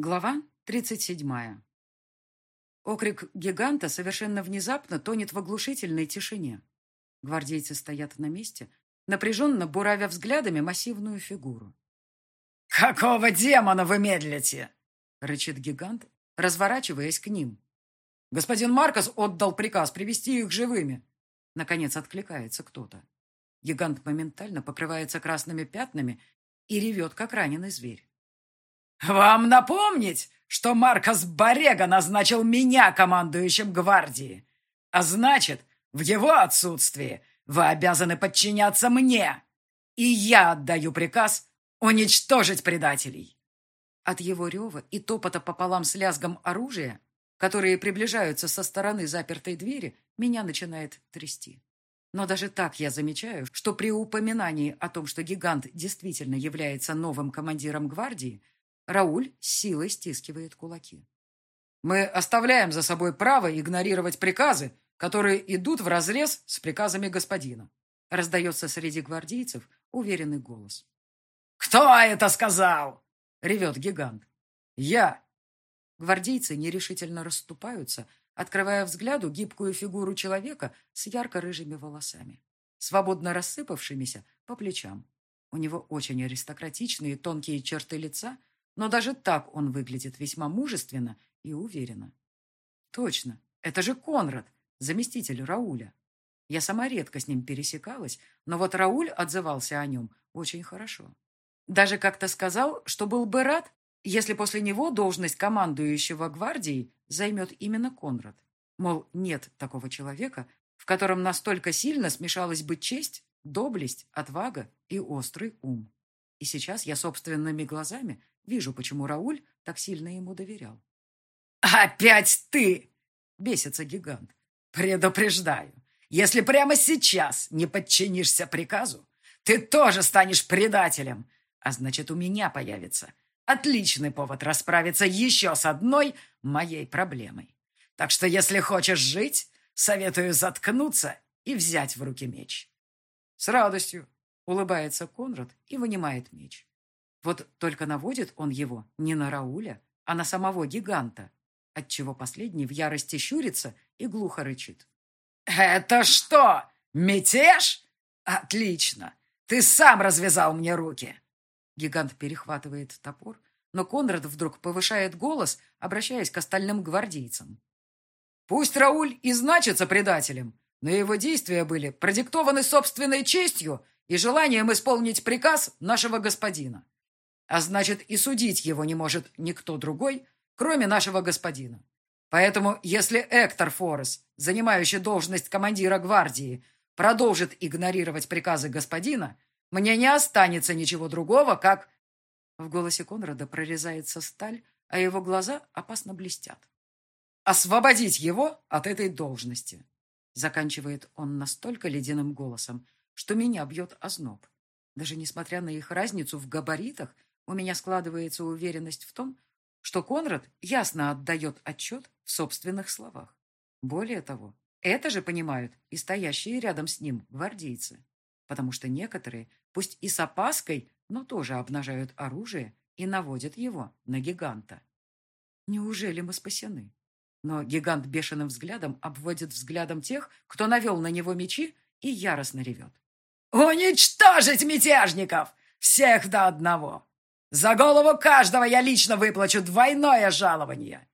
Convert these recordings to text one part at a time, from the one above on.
Глава 37. Окрик гиганта совершенно внезапно тонет в оглушительной тишине. Гвардейцы стоят на месте, напряженно буравя взглядами массивную фигуру. «Какого демона вы медлите?» — рычит гигант, разворачиваясь к ним. «Господин Маркос отдал приказ привести их живыми!» Наконец откликается кто-то. Гигант моментально покрывается красными пятнами и ревет, как раненый зверь. «Вам напомнить, что Маркос Борега назначил меня командующим гвардии, а значит, в его отсутствии вы обязаны подчиняться мне, и я отдаю приказ уничтожить предателей». От его рева и топота пополам с лязгом оружия, которые приближаются со стороны запертой двери, меня начинает трясти. Но даже так я замечаю, что при упоминании о том, что гигант действительно является новым командиром гвардии, Рауль силой стискивает кулаки. «Мы оставляем за собой право игнорировать приказы, которые идут вразрез с приказами господина», раздается среди гвардейцев уверенный голос. «Кто это сказал?» — ревет гигант. «Я». Гвардейцы нерешительно расступаются, открывая взгляду гибкую фигуру человека с ярко-рыжими волосами, свободно рассыпавшимися по плечам. У него очень аристократичные тонкие черты лица но даже так он выглядит весьма мужественно и уверенно. Точно, это же Конрад, заместитель Рауля. Я сама редко с ним пересекалась, но вот Рауль отзывался о нем очень хорошо. Даже как-то сказал, что был бы рад, если после него должность командующего гвардией займет именно Конрад. Мол, нет такого человека, в котором настолько сильно смешалась бы честь, доблесть, отвага и острый ум. И сейчас я собственными глазами Вижу, почему Рауль так сильно ему доверял. «Опять ты!» — бесится гигант. «Предупреждаю, если прямо сейчас не подчинишься приказу, ты тоже станешь предателем, а значит, у меня появится отличный повод расправиться еще с одной моей проблемой. Так что, если хочешь жить, советую заткнуться и взять в руки меч». «С радостью!» — улыбается Конрад и вынимает меч. Вот только наводит он его не на Рауля, а на самого гиганта, отчего последний в ярости щурится и глухо рычит. «Это что, мятеж? Отлично! Ты сам развязал мне руки!» Гигант перехватывает топор, но Конрад вдруг повышает голос, обращаясь к остальным гвардейцам. «Пусть Рауль и значится предателем, но его действия были продиктованы собственной честью и желанием исполнить приказ нашего господина. А значит, и судить его не может никто другой, кроме нашего господина. Поэтому, если Эктор Форес, занимающий должность командира гвардии, продолжит игнорировать приказы господина, мне не останется ничего другого, как...» В голосе Конрада прорезается сталь, а его глаза опасно блестят. «Освободить его от этой должности!» Заканчивает он настолько ледяным голосом, что меня бьет озноб. Даже несмотря на их разницу в габаритах, у меня складывается уверенность в том, что Конрад ясно отдает отчет в собственных словах. Более того, это же понимают и стоящие рядом с ним гвардейцы, потому что некоторые, пусть и с опаской, но тоже обнажают оружие и наводят его на гиганта. Неужели мы спасены? Но гигант бешеным взглядом обводит взглядом тех, кто навел на него мечи и яростно ревет. «Уничтожить мятежников! Всех до одного! За голову каждого я лично выплачу двойное жалование!»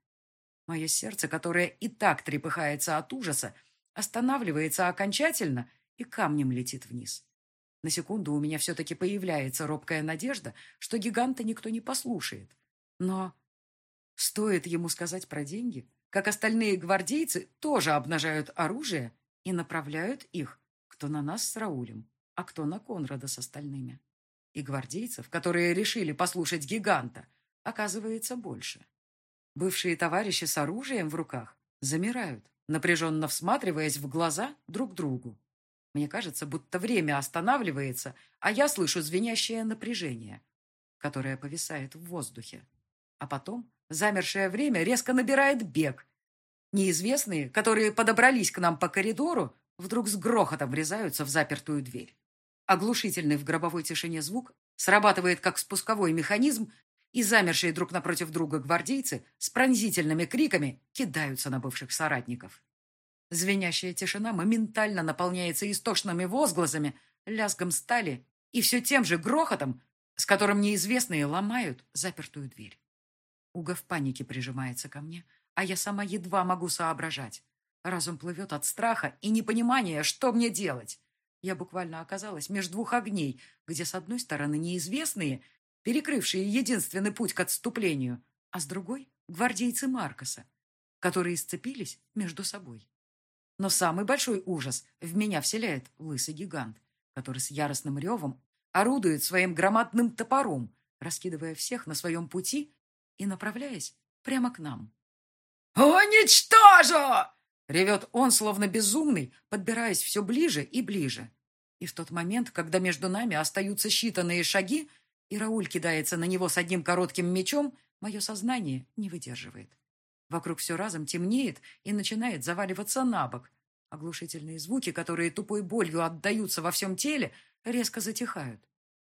Мое сердце, которое и так трепыхается от ужаса, останавливается окончательно и камнем летит вниз. На секунду у меня все-таки появляется робкая надежда, что гиганта никто не послушает. Но стоит ему сказать про деньги, как остальные гвардейцы тоже обнажают оружие и направляют их, кто на нас с Раулем, а кто на Конрада с остальными и гвардейцев, которые решили послушать гиганта, оказывается больше. Бывшие товарищи с оружием в руках замирают, напряженно всматриваясь в глаза друг другу. Мне кажется, будто время останавливается, а я слышу звенящее напряжение, которое повисает в воздухе. А потом замершее время резко набирает бег. Неизвестные, которые подобрались к нам по коридору, вдруг с грохотом врезаются в запертую дверь. Оглушительный в гробовой тишине звук срабатывает как спусковой механизм, и замершие друг напротив друга гвардейцы с пронзительными криками кидаются на бывших соратников. Звенящая тишина моментально наполняется истошными возгласами, лязгом стали и все тем же грохотом, с которым неизвестные ломают запертую дверь. Уга в панике прижимается ко мне, а я сама едва могу соображать. Разум плывет от страха и непонимания, что мне делать. Я буквально оказалась между двух огней, где с одной стороны неизвестные, перекрывшие единственный путь к отступлению, а с другой — гвардейцы Маркоса, которые сцепились между собой. Но самый большой ужас в меня вселяет лысый гигант, который с яростным ревом орудует своим громадным топором, раскидывая всех на своем пути и направляясь прямо к нам. «Уничтожу!» — ревет он, словно безумный, подбираясь все ближе и ближе. И в тот момент, когда между нами остаются считанные шаги, и Рауль кидается на него с одним коротким мечом, мое сознание не выдерживает. Вокруг все разом темнеет и начинает заваливаться на бок. Оглушительные звуки, которые тупой болью отдаются во всем теле, резко затихают.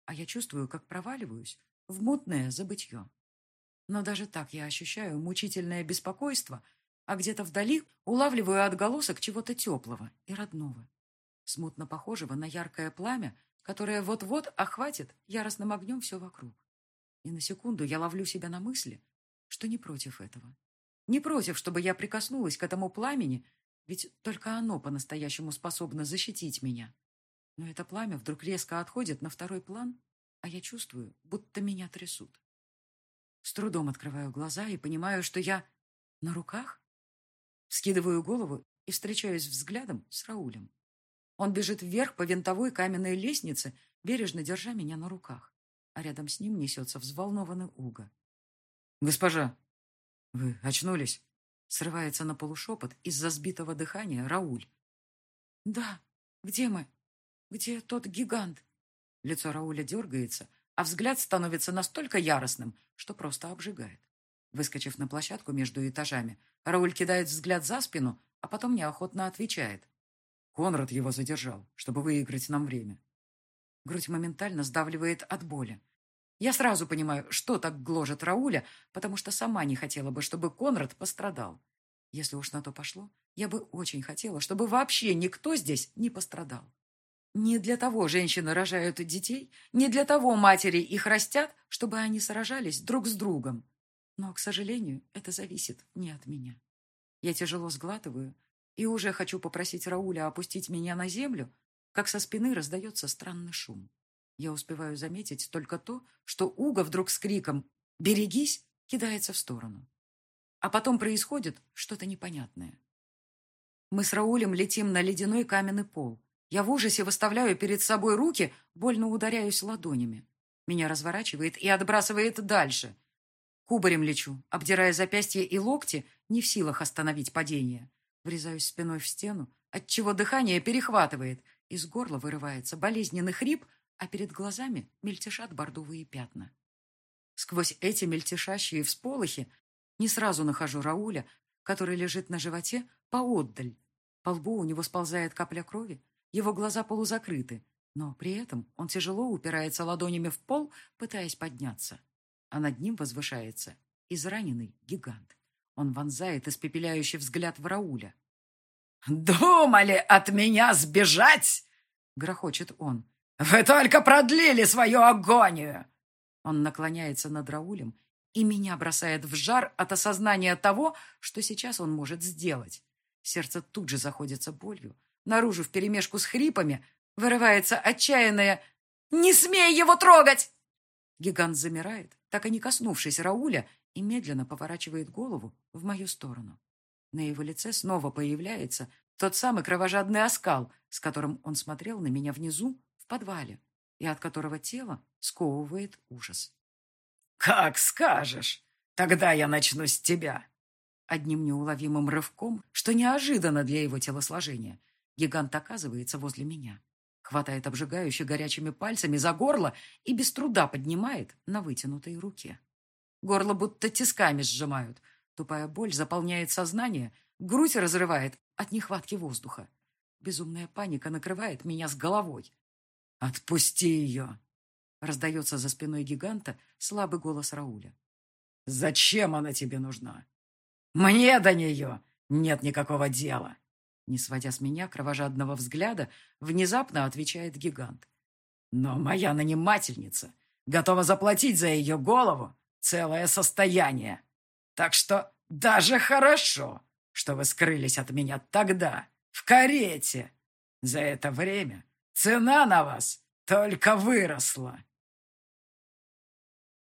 А я чувствую, как проваливаюсь в мутное забытье. Но даже так я ощущаю мучительное беспокойство, а где-то вдали улавливаю отголосок чего-то теплого и родного, смутно похожего на яркое пламя, которое вот-вот охватит яростным огнем все вокруг. И на секунду я ловлю себя на мысли, что не против этого. Не против, чтобы я прикоснулась к этому пламени, ведь только оно по-настоящему способно защитить меня. Но это пламя вдруг резко отходит на второй план, а я чувствую, будто меня трясут. С трудом открываю глаза и понимаю, что я на руках. Скидываю голову и встречаюсь взглядом с Раулем. Он бежит вверх по винтовой каменной лестнице, бережно держа меня на руках, а рядом с ним несется взволнованный Уга. «Госпожа, вы очнулись?» Срывается на полушепот из-за сбитого дыхания Рауль. «Да, где мы?» «Где тот гигант?» Лицо Рауля дергается, а взгляд становится настолько яростным, что просто обжигает. Выскочив на площадку между этажами, Рауль кидает взгляд за спину, а потом неохотно отвечает. Конрад его задержал, чтобы выиграть нам время. Грудь моментально сдавливает от боли. Я сразу понимаю, что так гложет Рауля, потому что сама не хотела бы, чтобы Конрад пострадал. Если уж на то пошло, я бы очень хотела, чтобы вообще никто здесь не пострадал. Не для того женщины рожают детей, не для того матери их растят, чтобы они сражались друг с другом. Но, к сожалению, это зависит не от меня. Я тяжело сглатываю и уже хочу попросить Рауля опустить меня на землю, как со спины раздается странный шум. Я успеваю заметить только то, что Уга вдруг с криком «Берегись!» кидается в сторону. А потом происходит что-то непонятное. Мы с Раулем летим на ледяной каменный пол. Я в ужасе выставляю перед собой руки, больно ударяюсь ладонями. Меня разворачивает и отбрасывает дальше. Кубарем лечу, обдирая запястья и локти, не в силах остановить падение. Врезаюсь спиной в стену, отчего дыхание перехватывает. Из горла вырывается болезненный хрип, а перед глазами мельтешат бордовые пятна. Сквозь эти мельтешащие всполохи не сразу нахожу Рауля, который лежит на животе поотдаль. По лбу у него сползает капля крови, его глаза полузакрыты, но при этом он тяжело упирается ладонями в пол, пытаясь подняться. А над ним возвышается израненный гигант. Он вонзает испепеляющий взгляд в Рауля. «Думали от меня сбежать?» — грохочет он. «Вы только продлили свою агонию!» Он наклоняется над Раулем, и меня бросает в жар от осознания того, что сейчас он может сделать. Сердце тут же заходится болью, Наружу вперемешку с хрипами вырывается отчаянное «Не смей его трогать!» Гигант замирает, так и не коснувшись Рауля, и медленно поворачивает голову в мою сторону. На его лице снова появляется тот самый кровожадный оскал, с которым он смотрел на меня внизу, в подвале, и от которого тело сковывает ужас. «Как скажешь! Тогда я начну с тебя!» Одним неуловимым рывком, что неожиданно для его телосложения, Гигант оказывается возле меня, хватает обжигающе горячими пальцами за горло и без труда поднимает на вытянутой руке. Горло будто тисками сжимают. Тупая боль заполняет сознание, грудь разрывает от нехватки воздуха. Безумная паника накрывает меня с головой. «Отпусти ее!» Раздается за спиной гиганта слабый голос Рауля. «Зачем она тебе нужна? Мне до нее нет никакого дела!» Не сводя с меня кровожадного взгляда, внезапно отвечает гигант. «Но моя нанимательница готова заплатить за ее голову целое состояние. Так что даже хорошо, что вы скрылись от меня тогда, в карете. За это время цена на вас только выросла».